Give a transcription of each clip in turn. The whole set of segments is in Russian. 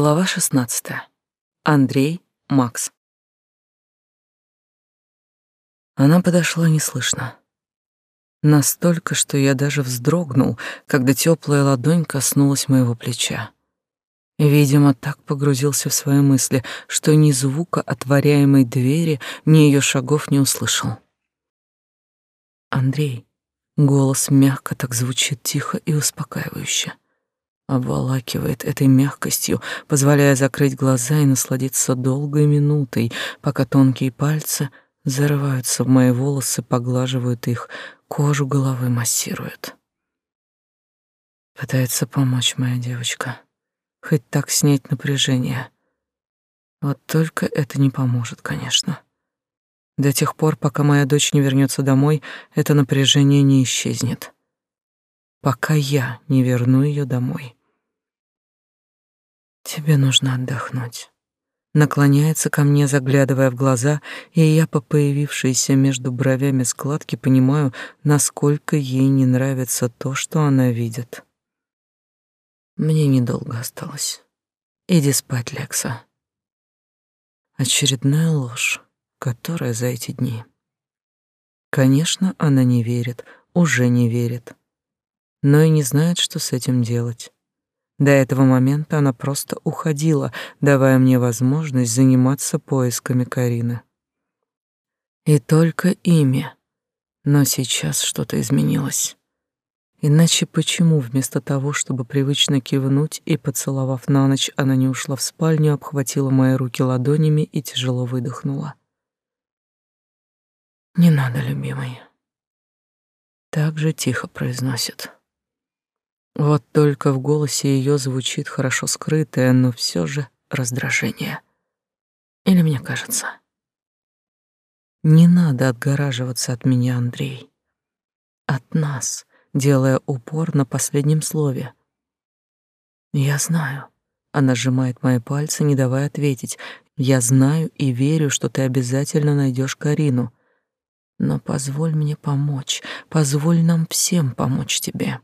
Глава 16. Андрей, Макс. Она подошла неслышно. Настолько, что я даже вздрогнул, когда теплая ладонь коснулась моего плеча. Видимо, так погрузился в свои мысли, что ни звука отворяемой двери, ни ее шагов не услышал. Андрей. Голос мягко так звучит тихо и успокаивающе обволакивает этой мягкостью, позволяя закрыть глаза и насладиться долгой минутой, пока тонкие пальцы зарываются в мои волосы, поглаживают их, кожу головы массируют. Пытается помочь моя девочка, хоть так снять напряжение. Вот только это не поможет, конечно. До тех пор, пока моя дочь не вернется домой, это напряжение не исчезнет. Пока я не верну ее домой. Тебе нужно отдохнуть. Наклоняется ко мне, заглядывая в глаза, и я по появившейся между бровями складки понимаю, насколько ей не нравится то, что она видит. Мне недолго осталось. Иди спать, Лекса. Очередная ложь, которая за эти дни. Конечно, она не верит, уже не верит, но и не знает, что с этим делать. До этого момента она просто уходила, давая мне возможность заниматься поисками Карины. И только имя. Но сейчас что-то изменилось. Иначе почему вместо того, чтобы привычно кивнуть и, поцеловав на ночь, она не ушла в спальню, обхватила мои руки ладонями и тяжело выдохнула? «Не надо, любимый». Так же тихо произносит. Вот только в голосе ее звучит хорошо скрытое, но все же раздражение. Или мне кажется? Не надо отгораживаться от меня, Андрей. От нас, делая упор на последнем слове. Я знаю. Она сжимает мои пальцы, не давая ответить. Я знаю и верю, что ты обязательно найдешь Карину. Но позволь мне помочь, позволь нам всем помочь тебе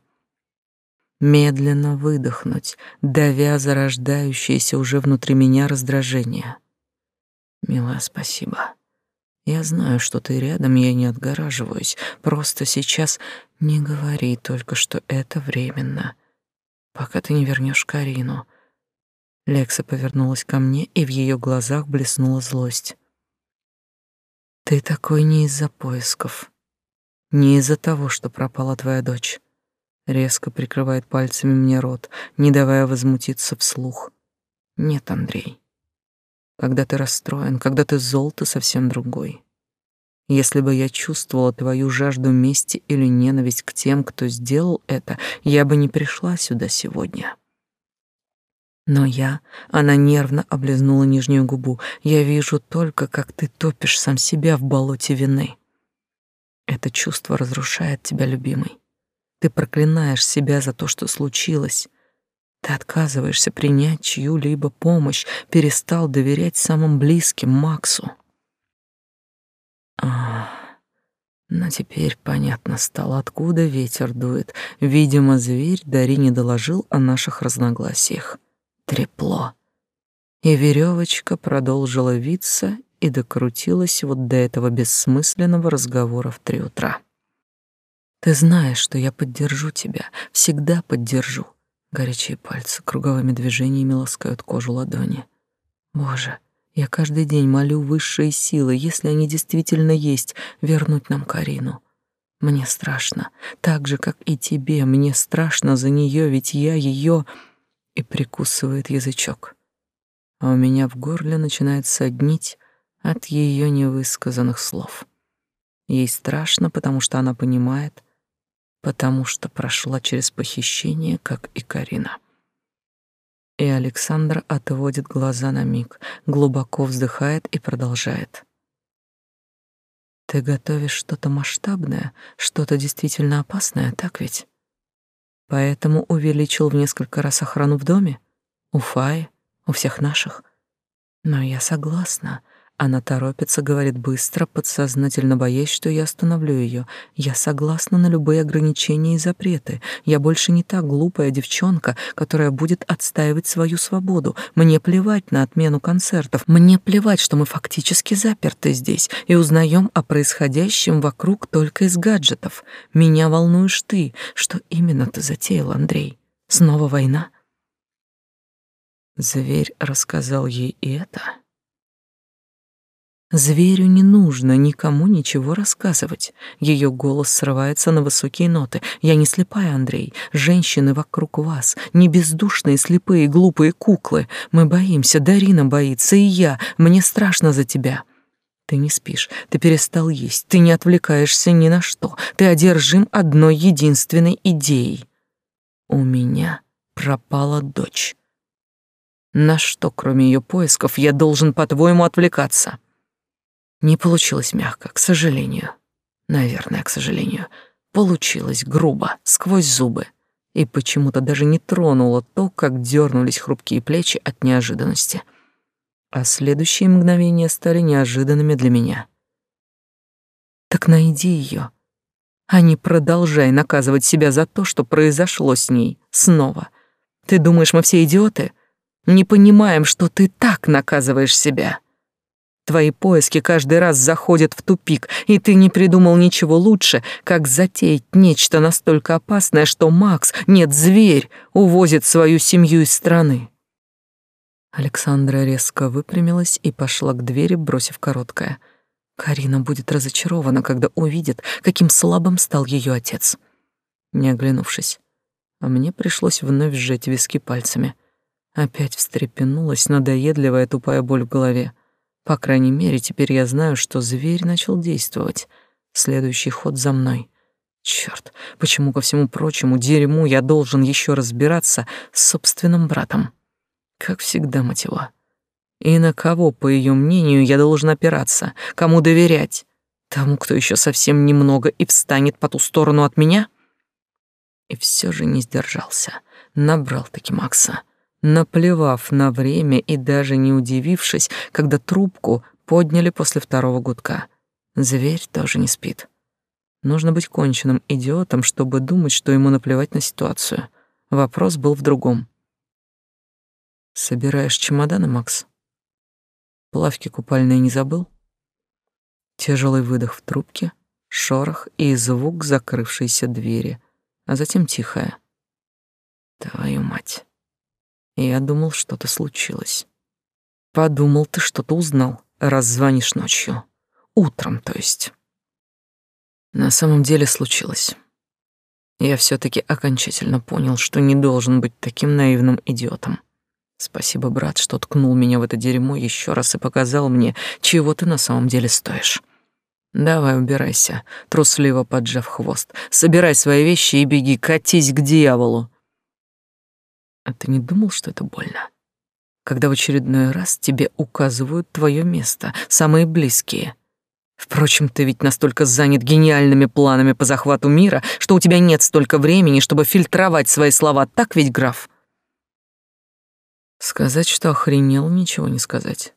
медленно выдохнуть, давя зарождающееся уже внутри меня раздражение. «Милая, спасибо. Я знаю, что ты рядом, я не отгораживаюсь. Просто сейчас не говори только, что это временно, пока ты не вернешь Карину». Лекса повернулась ко мне, и в ее глазах блеснула злость. «Ты такой не из-за поисков, не из-за того, что пропала твоя дочь резко прикрывает пальцами мне рот, не давая возмутиться вслух. Нет, Андрей. Когда ты расстроен, когда ты зол, ты совсем другой. Если бы я чувствовала твою жажду мести или ненависть к тем, кто сделал это, я бы не пришла сюда сегодня. Но я, она нервно облизнула нижнюю губу. Я вижу только, как ты топишь сам себя в болоте вины. Это чувство разрушает тебя, любимый. Ты проклинаешь себя за то, что случилось. Ты отказываешься принять чью-либо помощь, перестал доверять самым близким Максу. А, но теперь понятно стало, откуда ветер дует. Видимо, зверь Дари не доложил о наших разногласиях. Трепло. И веревочка продолжила виться и докрутилась вот до этого бессмысленного разговора в три утра. Ты знаешь, что я поддержу тебя, всегда поддержу. Горячие пальцы круговыми движениями ласкают кожу ладони. Боже, я каждый день молю высшие силы, если они действительно есть, вернуть нам Карину. Мне страшно, так же, как и тебе, мне страшно за нее, ведь я ее... И прикусывает язычок. А у меня в горле начинает соднить от ее невысказанных слов. Ей страшно, потому что она понимает, потому что прошла через похищение, как и Карина. И Александр отводит глаза на миг, глубоко вздыхает и продолжает. Ты готовишь что-то масштабное, что-то действительно опасное, так ведь? Поэтому увеличил в несколько раз охрану в доме? У Фаи, у всех наших. Но я согласна, Она торопится, говорит быстро, подсознательно боясь, что я остановлю ее. Я согласна на любые ограничения и запреты. Я больше не та глупая девчонка, которая будет отстаивать свою свободу. Мне плевать на отмену концертов. Мне плевать, что мы фактически заперты здесь и узнаем о происходящем вокруг только из гаджетов. Меня волнуешь ты. Что именно ты затеял, Андрей? Снова война? Зверь рассказал ей и это. Зверю не нужно никому ничего рассказывать. Ее голос срывается на высокие ноты. Я не слепая, Андрей. Женщины вокруг вас, не бездушные, слепые, глупые куклы. Мы боимся, Дарина боится, и я. Мне страшно за тебя. Ты не спишь, ты перестал есть, ты не отвлекаешься ни на что. Ты одержим одной единственной идеей. У меня пропала дочь. На что, кроме ее поисков, я должен, по-твоему, отвлекаться? Не получилось мягко, к сожалению. Наверное, к сожалению. Получилось грубо, сквозь зубы. И почему-то даже не тронуло то, как дернулись хрупкие плечи от неожиданности. А следующие мгновения стали неожиданными для меня. Так найди ее, а не продолжай наказывать себя за то, что произошло с ней снова. Ты думаешь, мы все идиоты? Не понимаем, что ты так наказываешь себя. Твои поиски каждый раз заходят в тупик, и ты не придумал ничего лучше, как затеять нечто настолько опасное, что Макс, нет, зверь, увозит свою семью из страны. Александра резко выпрямилась и пошла к двери, бросив короткое. Карина будет разочарована, когда увидит, каким слабым стал ее отец. Не оглянувшись, а мне пришлось вновь сжать виски пальцами. Опять встрепенулась надоедливая тупая боль в голове. По крайней мере, теперь я знаю, что зверь начал действовать. Следующий ход за мной. Черт, почему ко всему прочему дерьму я должен еще разбираться с собственным братом? Как всегда, мать его. И на кого, по ее мнению, я должен опираться? Кому доверять? Тому, кто еще совсем немного и встанет по ту сторону от меня? И все же не сдержался. Набрал таки Макса наплевав на время и даже не удивившись, когда трубку подняли после второго гудка. Зверь тоже не спит. Нужно быть конченным идиотом, чтобы думать, что ему наплевать на ситуацию. Вопрос был в другом. «Собираешь чемоданы, Макс? Плавки купальные не забыл?» Тяжелый выдох в трубке, шорох и звук закрывшейся двери, а затем тихая. «Твою мать!» Я думал, что-то случилось. Подумал, ты что-то узнал, раз звонишь ночью. Утром, то есть. На самом деле случилось. Я все таки окончательно понял, что не должен быть таким наивным идиотом. Спасибо, брат, что ткнул меня в это дерьмо еще раз и показал мне, чего ты на самом деле стоишь. Давай, убирайся, трусливо поджав хвост. Собирай свои вещи и беги, катись к дьяволу. А ты не думал, что это больно? Когда в очередной раз тебе указывают твое место, самые близкие. Впрочем, ты ведь настолько занят гениальными планами по захвату мира, что у тебя нет столько времени, чтобы фильтровать свои слова, так ведь, граф? Сказать, что охренел, ничего не сказать.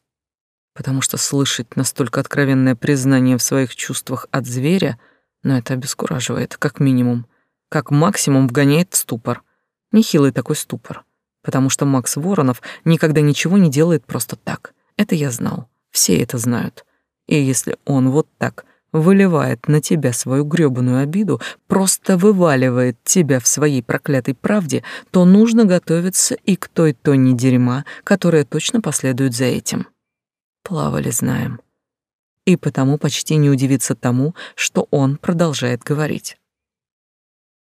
Потому что слышать настолько откровенное признание в своих чувствах от зверя, ну это обескураживает, как минимум. Как максимум вгоняет в ступор. Нехилый такой ступор, потому что Макс Воронов никогда ничего не делает просто так. Это я знал, все это знают. И если он вот так выливает на тебя свою грёбаную обиду, просто вываливает тебя в своей проклятой правде, то нужно готовиться и к той тоне дерьма, которая точно последует за этим. Плавали, знаем. И потому почти не удивиться тому, что он продолжает говорить.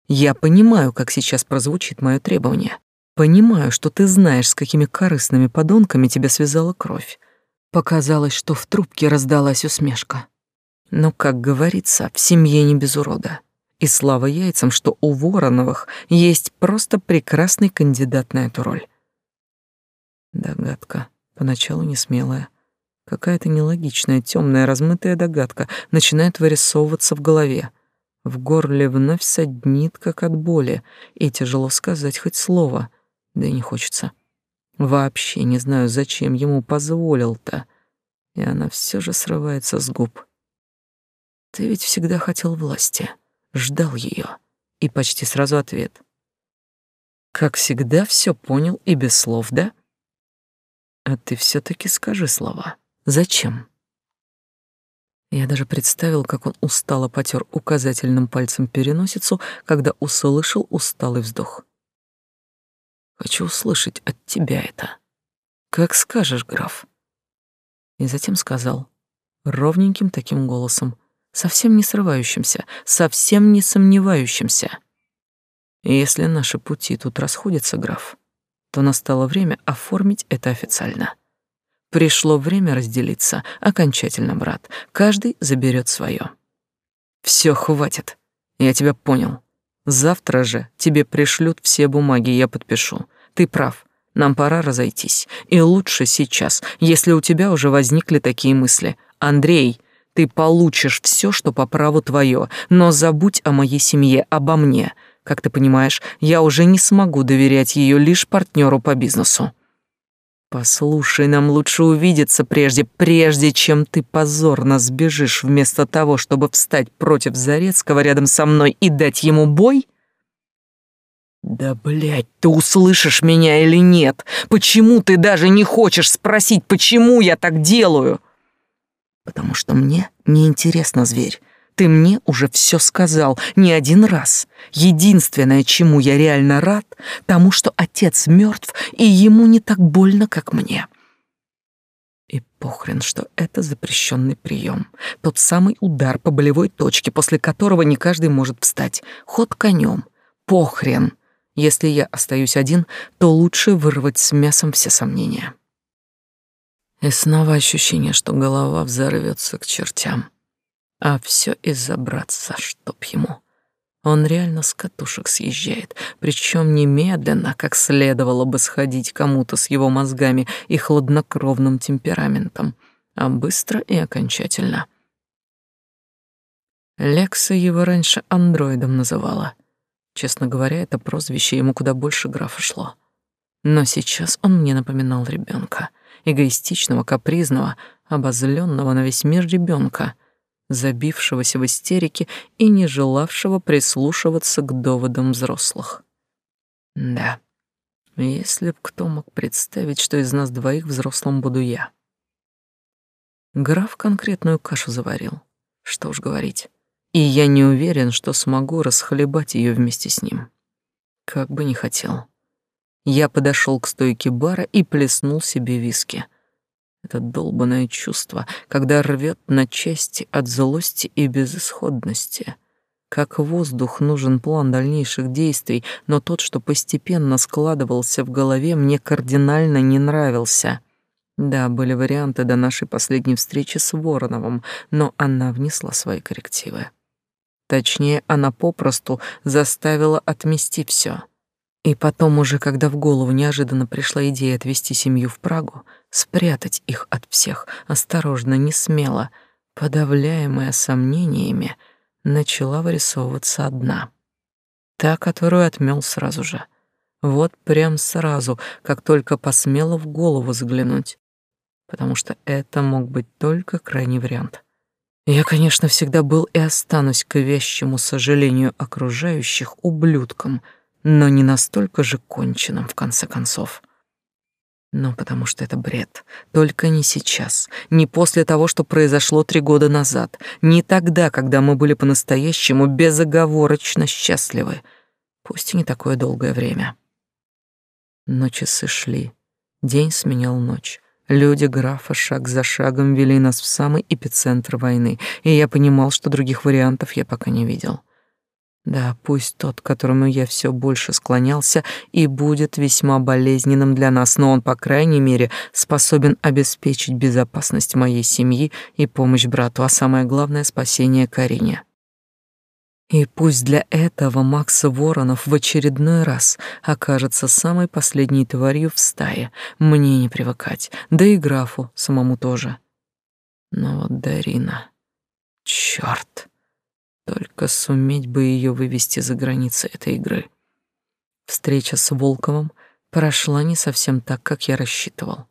Я понимаю, как сейчас прозвучит мое требование. Понимаю, что ты знаешь, с какими корыстными подонками тебя связала кровь. Показалось, что в трубке раздалась усмешка. Но, как говорится, в семье не без урода. И слава яйцам, что у Вороновых есть просто прекрасный кандидат на эту роль. Догадка, поначалу не смелая. Какая-то нелогичная, темная, размытая догадка начинает вырисовываться в голове — в горле вновь саднит, как от боли, и тяжело сказать хоть слово, да и не хочется. Вообще не знаю, зачем ему позволил-то. И она все же срывается с губ. Ты ведь всегда хотел власти, ждал ее, и почти сразу ответ. Как всегда, все понял и без слов, да? А ты все таки скажи слова. Зачем? Я даже представил, как он устало потер указательным пальцем переносицу, когда услышал усталый вздох. Хочу услышать от тебя это. Как скажешь, граф. И затем сказал ровненьким таким голосом, совсем не срывающимся, совсем не сомневающимся. Если наши пути тут расходятся, граф, то настало время оформить это официально. Пришло время разделиться окончательно, брат. Каждый заберет свое. Все, хватит. Я тебя понял. Завтра же тебе пришлют все бумаги, я подпишу. Ты прав. Нам пора разойтись. И лучше сейчас, если у тебя уже возникли такие мысли. Андрей, ты получишь все, что по праву твое, но забудь о моей семье, обо мне. Как ты понимаешь, я уже не смогу доверять ее лишь партнеру по бизнесу. Послушай, нам лучше увидеться прежде, прежде чем ты позорно сбежишь вместо того, чтобы встать против Зарецкого рядом со мной и дать ему бой? Да, блядь, ты услышишь меня или нет? Почему ты даже не хочешь спросить, почему я так делаю? Потому что мне неинтересно, зверь. Ты мне уже все сказал не один раз. Единственное, чему я реально рад, тому, что отец мертв, и ему не так больно, как мне. И похрен, что это запрещенный прием. Тот самый удар по болевой точке, после которого не каждый может встать. Ход конем. Похрен. Если я остаюсь один, то лучше вырвать с мясом все сомнения. И снова ощущение, что голова взорвется к чертям. А все из-за братца, чтоб ему. Он реально с катушек съезжает, причем немедленно, как следовало бы сходить кому-то с его мозгами и хладнокровным темпераментом, а быстро и окончательно. Лекса его раньше андроидом называла. Честно говоря, это прозвище ему куда больше графа шло. Но сейчас он мне напоминал ребенка, эгоистичного, капризного, обозленного на весь мир ребенка — забившегося в истерике и не желавшего прислушиваться к доводам взрослых. Да, если б кто мог представить, что из нас двоих взрослым буду я. Граф конкретную кашу заварил, что уж говорить, и я не уверен, что смогу расхлебать ее вместе с ним. Как бы не хотел. Я подошел к стойке бара и плеснул себе виски — это долбанное чувство, когда рвет на части от злости и безысходности. Как воздух нужен план дальнейших действий, но тот, что постепенно складывался в голове, мне кардинально не нравился. Да, были варианты до нашей последней встречи с Вороновым, но она внесла свои коррективы. Точнее, она попросту заставила отмести все. И потом уже, когда в голову неожиданно пришла идея отвезти семью в Прагу, спрятать их от всех, осторожно, не смело, подавляемая сомнениями, начала вырисовываться одна. Та, которую отмел сразу же. Вот прям сразу, как только посмела в голову заглянуть. Потому что это мог быть только крайний вариант. Я, конечно, всегда был и останусь к вещему сожалению окружающих ублюдком — но не настолько же конченным в конце концов. Но потому что это бред. Только не сейчас, не после того, что произошло три года назад, не тогда, когда мы были по-настоящему безоговорочно счастливы, пусть и не такое долгое время. Но часы шли, день сменял ночь. Люди графа шаг за шагом вели нас в самый эпицентр войны, и я понимал, что других вариантов я пока не видел. Да, пусть тот, к которому я все больше склонялся, и будет весьма болезненным для нас, но он, по крайней мере, способен обеспечить безопасность моей семьи и помощь брату, а самое главное — спасение Карине. И пусть для этого Макс Воронов в очередной раз окажется самой последней тварью в стае, мне не привыкать, да и графу самому тоже. Но вот Дарина... Чёрт! Только суметь бы ее вывести за границы этой игры. Встреча с Волковым прошла не совсем так, как я рассчитывал.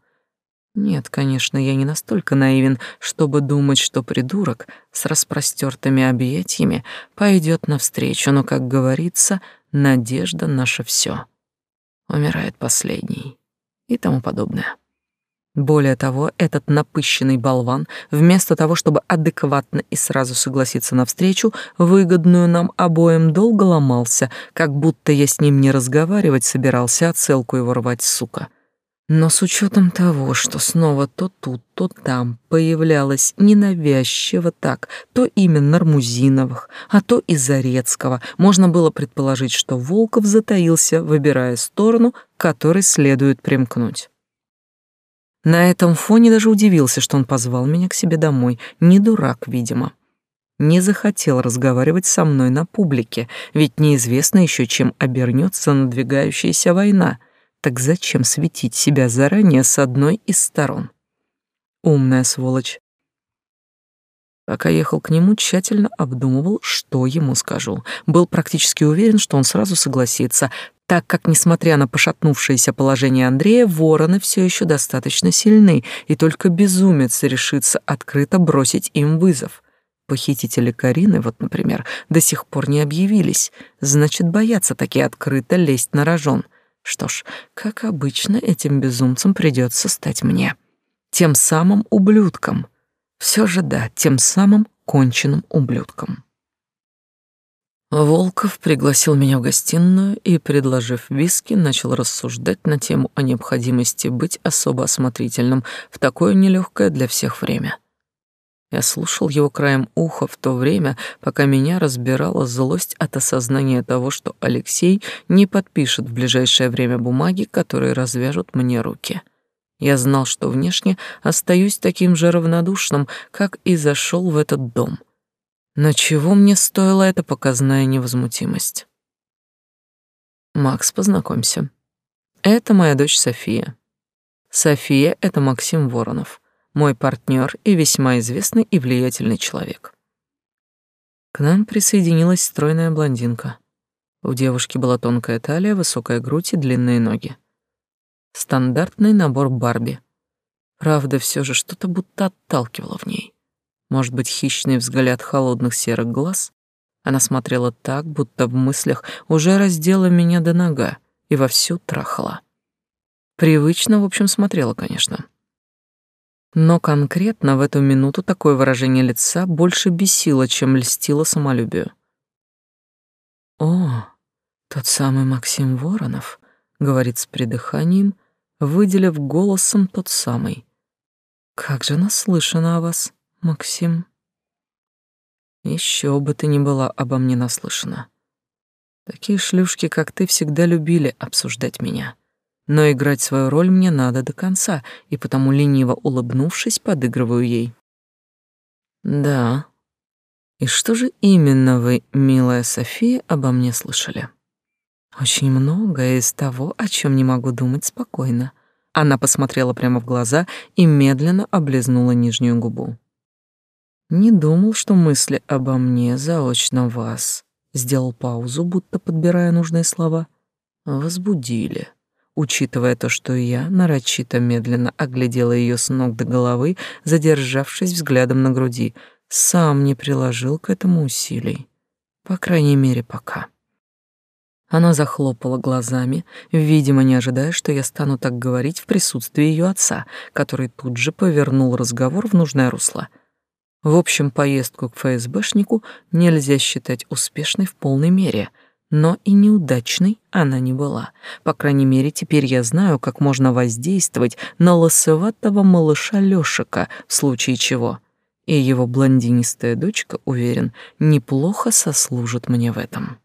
Нет, конечно, я не настолько наивен, чтобы думать, что придурок с распростертыми объятиями пойдет навстречу, но, как говорится, надежда наша все. Умирает последний и тому подобное. Более того, этот напыщенный болван, вместо того, чтобы адекватно и сразу согласиться на встречу, выгодную нам обоим долго ломался, как будто я с ним не разговаривать собирался, а целку его рвать, сука. Но с учетом того, что снова то тут, то там появлялось ненавязчиво так, то имя Нармузиновых, а то и Зарецкого, можно было предположить, что Волков затаился, выбирая сторону, к которой следует примкнуть. На этом фоне даже удивился, что он позвал меня к себе домой. Не дурак, видимо. Не захотел разговаривать со мной на публике, ведь неизвестно еще, чем обернется надвигающаяся война — так зачем светить себя заранее с одной из сторон? Умная сволочь. Пока ехал к нему, тщательно обдумывал, что ему скажу. Был практически уверен, что он сразу согласится, так как, несмотря на пошатнувшееся положение Андрея, вороны все еще достаточно сильны, и только безумец решится открыто бросить им вызов. Похитители Карины, вот, например, до сих пор не объявились, значит, боятся таки открыто лезть на рожон. Что ж, как обычно, этим безумцам придется стать мне. Тем самым ублюдком. Все же да, тем самым конченным ублюдком. Волков пригласил меня в гостиную и, предложив виски, начал рассуждать на тему о необходимости быть особо осмотрительным в такое нелегкое для всех время. Я слушал его краем уха в то время, пока меня разбирала злость от осознания того, что Алексей не подпишет в ближайшее время бумаги, которые развяжут мне руки. Я знал, что внешне остаюсь таким же равнодушным, как и зашел в этот дом. Но чего мне стоила эта показная невозмутимость? Макс, познакомься. Это моя дочь София. София — это Максим Воронов мой партнер и весьма известный и влиятельный человек. К нам присоединилась стройная блондинка. У девушки была тонкая талия, высокая грудь и длинные ноги. Стандартный набор Барби. Правда, все же что-то будто отталкивало в ней. Может быть, хищный взгляд холодных серых глаз? Она смотрела так, будто в мыслях уже раздела меня до нога и вовсю трахала. Привычно, в общем, смотрела, конечно. Но конкретно в эту минуту такое выражение лица больше бесило, чем льстило самолюбию. «О, тот самый Максим Воронов», — говорит с придыханием, выделив голосом тот самый. «Как же наслышана о вас, Максим?» Еще бы ты не была обо мне наслышана. Такие шлюшки, как ты, всегда любили обсуждать меня. Но играть свою роль мне надо до конца, и потому лениво улыбнувшись, подыгрываю ей. Да. И что же именно вы, милая София, обо мне слышали? Очень многое из того, о чем не могу думать спокойно. Она посмотрела прямо в глаза и медленно облизнула нижнюю губу. Не думал, что мысли обо мне заочно вас. Сделал паузу, будто подбирая нужные слова. Возбудили учитывая то, что я нарочито медленно оглядела ее с ног до головы, задержавшись взглядом на груди, сам не приложил к этому усилий. По крайней мере, пока. Она захлопала глазами, видимо, не ожидая, что я стану так говорить в присутствии ее отца, который тут же повернул разговор в нужное русло. В общем, поездку к ФСБшнику нельзя считать успешной в полной мере — но и неудачной она не была. По крайней мере, теперь я знаю, как можно воздействовать на лысоватого малыша Лёшика в случае чего. И его блондинистая дочка, уверен, неплохо сослужит мне в этом.